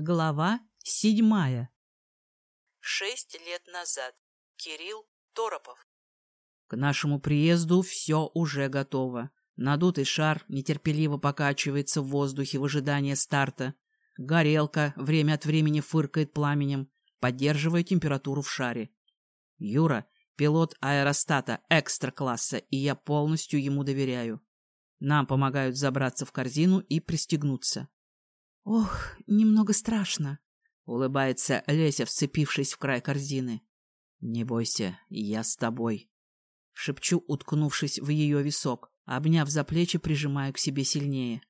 Глава седьмая. Шесть лет назад. Кирилл Торопов. К нашему приезду все уже готово. Надутый шар нетерпеливо покачивается в воздухе в ожидании старта. Горелка время от времени фыркает пламенем, поддерживая температуру в шаре. Юра — пилот аэростата экстра-класса, и я полностью ему доверяю. Нам помогают забраться в корзину и пристегнуться. «Ох, немного страшно», — улыбается Леся, вцепившись в край корзины. «Не бойся, я с тобой», — шепчу, уткнувшись в ее висок, обняв за плечи, прижимаю к себе сильнее.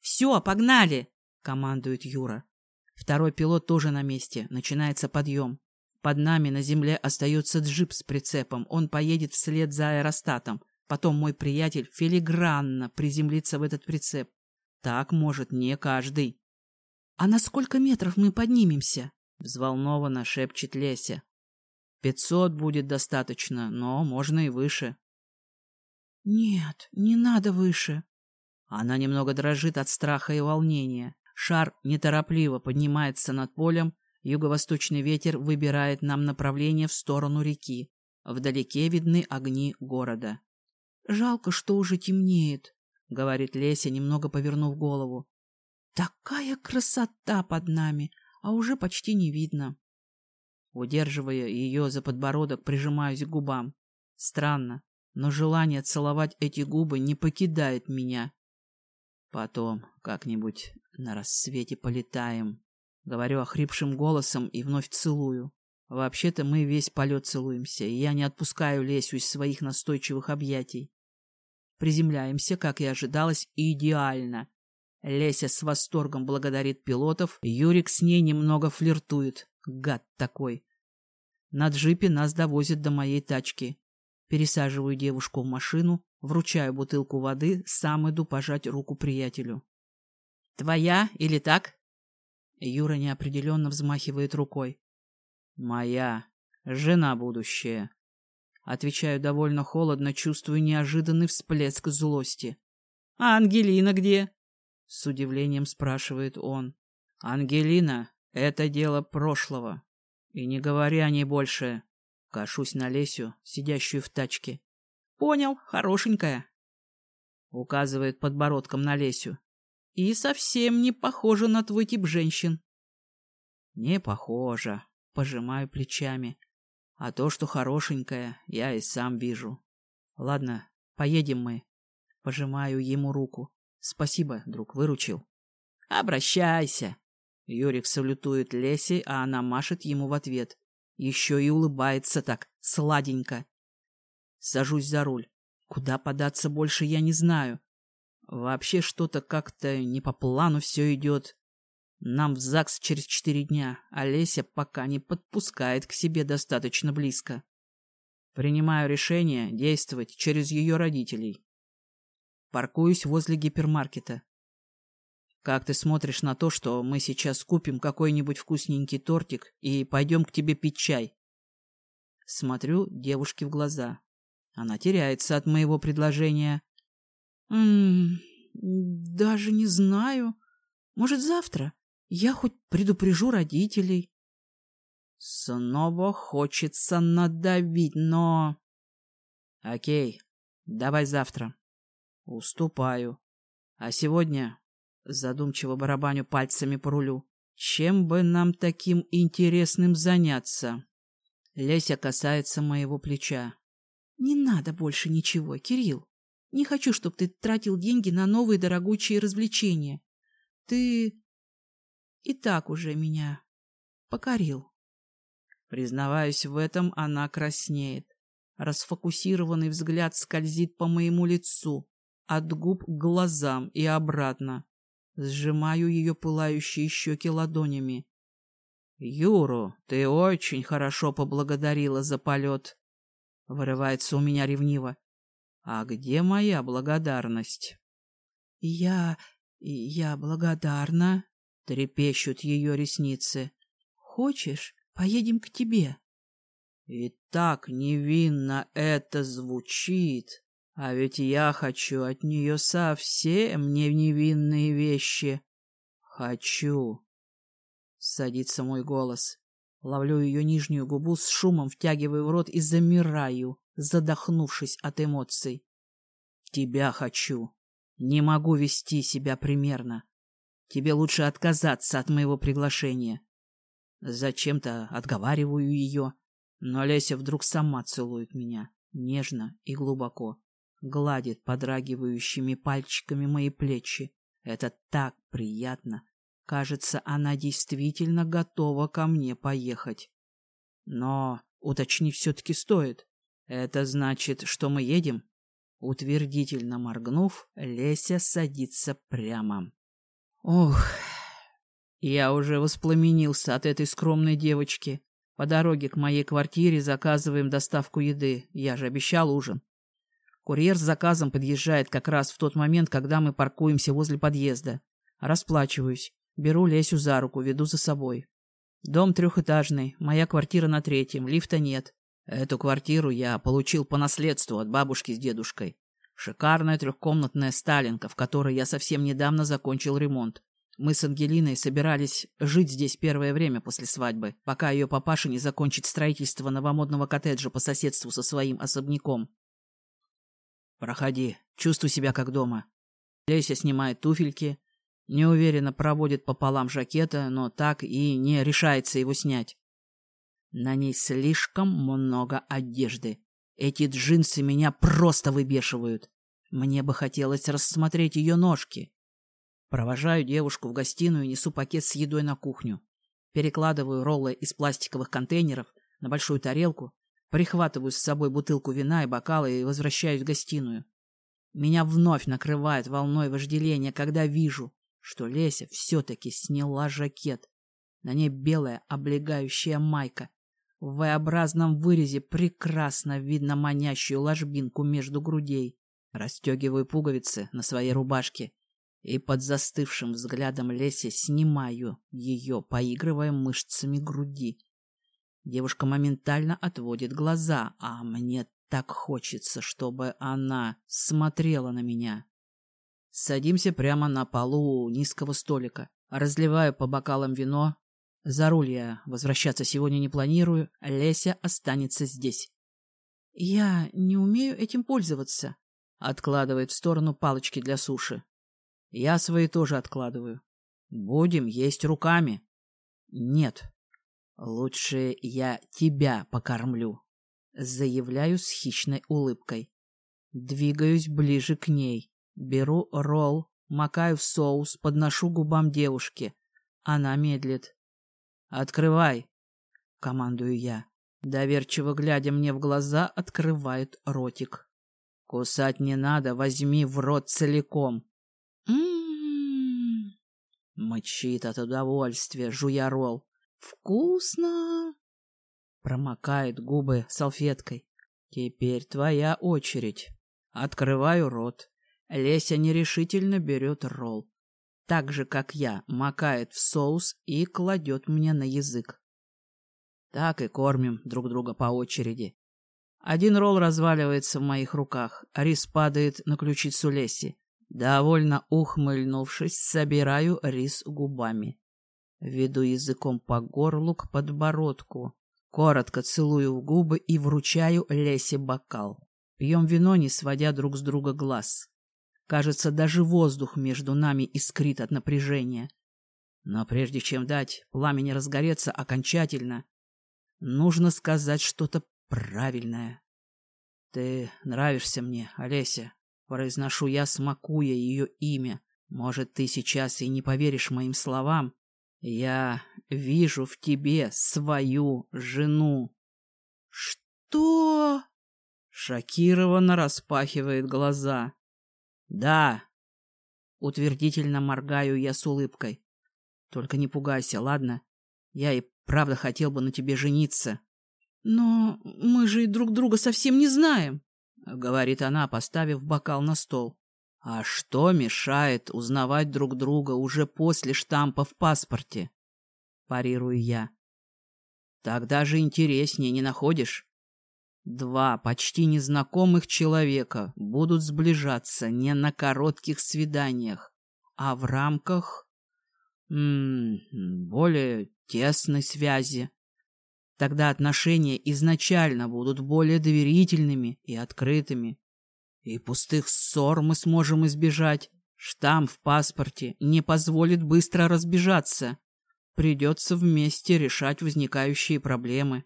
«Все, погнали!» — командует Юра. Второй пилот тоже на месте, начинается подъем. Под нами на земле остается джип с прицепом, он поедет вслед за аэростатом. Потом мой приятель филигранно приземлится в этот прицеп. Так может не каждый. — А на сколько метров мы поднимемся? — взволнованно шепчет Леся. — Пятьсот будет достаточно, но можно и выше. — Нет, не надо выше. Она немного дрожит от страха и волнения. Шар неторопливо поднимается над полем, юго-восточный ветер выбирает нам направление в сторону реки. Вдалеке видны огни города. — Жалко, что уже темнеет. — говорит Леся, немного повернув голову. «Такая красота под нами, а уже почти не видно». Удерживая ее за подбородок, прижимаюсь к губам. Странно, но желание целовать эти губы не покидает меня. Потом как-нибудь на рассвете полетаем. Говорю охрипшим голосом и вновь целую. Вообще-то мы весь полет целуемся, и я не отпускаю Лесю из своих настойчивых объятий. Приземляемся, как и ожидалось, идеально. Леся с восторгом благодарит пилотов, Юрик с ней немного флиртует. Гад такой. На джипе нас довозят до моей тачки. Пересаживаю девушку в машину, вручаю бутылку воды, сам иду пожать руку приятелю. «Твоя или так?» Юра неопределенно взмахивает рукой. «Моя. Жена будущая». Отвечаю довольно холодно, чувствую неожиданный всплеск злости. «А Ангелина где?» С удивлением спрашивает он. «Ангелина — это дело прошлого. И не говори о ней больше». Кашусь на Лесю, сидящую в тачке. «Понял, хорошенькая». Указывает подбородком на Лесю. «И совсем не похожа на твой тип женщин». «Не похожа», — пожимаю плечами. А то, что хорошенькая, я и сам вижу. Ладно, поедем мы. Пожимаю ему руку. Спасибо, друг, выручил. Обращайся. Юрик салютует Лесе, а она машет ему в ответ. Еще и улыбается так, сладенько. Сажусь за руль. Куда податься больше, я не знаю. Вообще что-то как-то не по плану все идет. Нам в ЗАГС через четыре дня, а Леся пока не подпускает к себе достаточно близко. Принимаю решение действовать через ее родителей. Паркуюсь возле гипермаркета. Как ты смотришь на то, что мы сейчас купим какой-нибудь вкусненький тортик и пойдем к тебе пить чай? Смотрю девушке в глаза. Она теряется от моего предложения. М даже не знаю. Может, завтра? Я хоть предупрежу родителей. Снова хочется надавить, но... Окей, давай завтра. Уступаю. А сегодня задумчиво барабаню пальцами по рулю. Чем бы нам таким интересным заняться? Леся касается моего плеча. Не надо больше ничего, Кирилл. Не хочу, чтобы ты тратил деньги на новые дорогучие развлечения. Ты и так уже меня покорил. Признаваюсь в этом, она краснеет. Расфокусированный взгляд скользит по моему лицу, от губ к глазам и обратно. Сжимаю ее пылающие щеки ладонями. «Юру, ты очень хорошо поблагодарила за полет!» Вырывается у меня ревниво. «А где моя благодарность?» «Я... я благодарна», Трепещут ее ресницы. «Хочешь, поедем к тебе?» И так невинно это звучит. А ведь я хочу от нее совсем не невинные вещи. Хочу. Садится мой голос. Ловлю ее нижнюю губу с шумом, втягиваю в рот и замираю, задохнувшись от эмоций. Тебя хочу. Не могу вести себя примерно. Тебе лучше отказаться от моего приглашения. Зачем-то отговариваю ее, но Леся вдруг сама целует меня, нежно и глубоко, гладит подрагивающими пальчиками мои плечи. Это так приятно. Кажется, она действительно готова ко мне поехать. Но уточнить все-таки стоит. Это значит, что мы едем? Утвердительно моргнув, Леся садится прямо. Ох, я уже воспламенился от этой скромной девочки. По дороге к моей квартире заказываем доставку еды. Я же обещал ужин. Курьер с заказом подъезжает как раз в тот момент, когда мы паркуемся возле подъезда. Расплачиваюсь. Беру Лесю за руку, веду за собой. Дом трехэтажный, моя квартира на третьем, лифта нет. Эту квартиру я получил по наследству от бабушки с дедушкой. Шикарная трехкомнатная сталинка, в которой я совсем недавно закончил ремонт. Мы с Ангелиной собирались жить здесь первое время после свадьбы, пока ее папаша не закончит строительство новомодного коттеджа по соседству со своим особняком. «Проходи, чувствуй себя как дома». Леся снимает туфельки, неуверенно проводит пополам жакета, но так и не решается его снять. На ней слишком много одежды. Эти джинсы меня просто выбешивают. Мне бы хотелось рассмотреть ее ножки. Провожаю девушку в гостиную и несу пакет с едой на кухню. Перекладываю роллы из пластиковых контейнеров на большую тарелку, прихватываю с собой бутылку вина и бокалы и возвращаюсь в гостиную. Меня вновь накрывает волной вожделения, когда вижу, что Леся все-таки сняла жакет. На ней белая облегающая майка, в V-образном вырезе прекрасно видно манящую ложбинку между грудей. Расстегиваю пуговицы на своей рубашке и под застывшим взглядом Леси снимаю ее, поигрывая мышцами груди. Девушка моментально отводит глаза, а мне так хочется, чтобы она смотрела на меня. Садимся прямо на полу низкого столика. Разливаю по бокалам вино, за руль я возвращаться сегодня не планирую, Леся останется здесь. Я не умею этим пользоваться. Откладывает в сторону палочки для суши. Я свои тоже откладываю. Будем есть руками. Нет. Лучше я тебя покормлю. Заявляю с хищной улыбкой. Двигаюсь ближе к ней. Беру ролл, макаю в соус, подношу губам девушки. Она медлит. «Открывай!» — командую я. Доверчиво глядя мне в глаза, открывает ротик. «Кусать не надо, возьми в рот целиком!» «М-м-м!» Мычит от удовольствия, жуя ролл. «Вкусно!» Промокает губы салфеткой. «Теперь твоя очередь!» Открываю рот. Леся нерешительно берет ролл так же, как я, макает в соус и кладет мне на язык. Так и кормим друг друга по очереди. Один ролл разваливается в моих руках, рис падает на ключицу Леси. Довольно ухмыльнувшись, собираю рис губами. Веду языком по горлу к подбородку. Коротко целую в губы и вручаю Лесе бокал. Пьем вино, не сводя друг с друга глаз. Кажется, даже воздух между нами искрит от напряжения. Но прежде чем дать пламени разгореться окончательно, нужно сказать что-то правильное. «Ты нравишься мне, Олеся», — произношу я, смакуя ее имя. «Может, ты сейчас и не поверишь моим словам. Я вижу в тебе свою жену». «Что?» Шокированно распахивает глаза. Да. Утвердительно моргаю я с улыбкой. Только не пугайся, ладно? Я и правда хотел бы на тебе жениться. Но мы же и друг друга совсем не знаем, говорит она, поставив бокал на стол. А что мешает узнавать друг друга уже после штампа в паспорте? Парирую я. Так даже интереснее, не находишь? Два почти незнакомых человека будут сближаться не на коротких свиданиях, а в рамках... М -м, более тесной связи. Тогда отношения изначально будут более доверительными и открытыми. И пустых ссор мы сможем избежать. Штамп в паспорте не позволит быстро разбежаться. Придется вместе решать возникающие проблемы.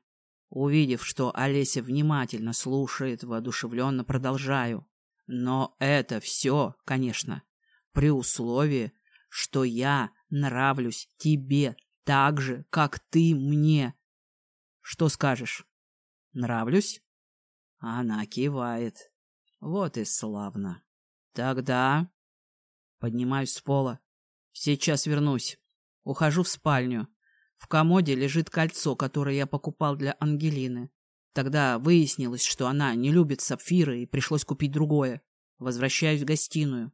Увидев, что Олеся внимательно слушает, воодушевленно продолжаю. Но это все, конечно, при условии, что я нравлюсь тебе так же, как ты мне. Что скажешь? Нравлюсь? Она кивает. Вот и славно. Тогда... Поднимаюсь с пола. Сейчас вернусь. Ухожу в спальню. В комоде лежит кольцо, которое я покупал для Ангелины. Тогда выяснилось, что она не любит сапфиры, и пришлось купить другое. Возвращаюсь в гостиную.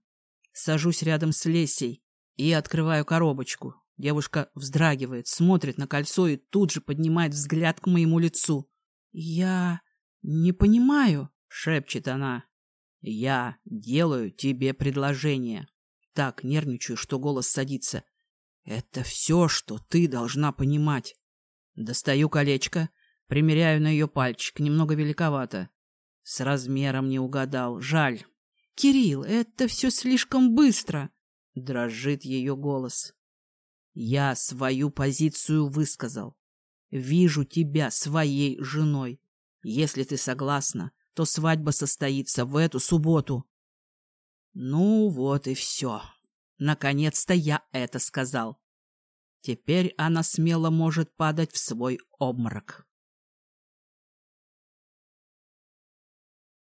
Сажусь рядом с Лесей и открываю коробочку. Девушка вздрагивает, смотрит на кольцо и тут же поднимает взгляд к моему лицу. «Я не понимаю», — шепчет она. «Я делаю тебе предложение». Так нервничаю, что голос садится. Это все, что ты должна понимать. Достаю колечко, примеряю на ее пальчик, немного великовато. С размером не угадал, жаль. Кирилл, это все слишком быстро. Дрожит ее голос. Я свою позицию высказал. Вижу тебя своей женой. Если ты согласна, то свадьба состоится в эту субботу. Ну вот и все. Наконец-то я это сказал. Теперь она смело может падать в свой обморок.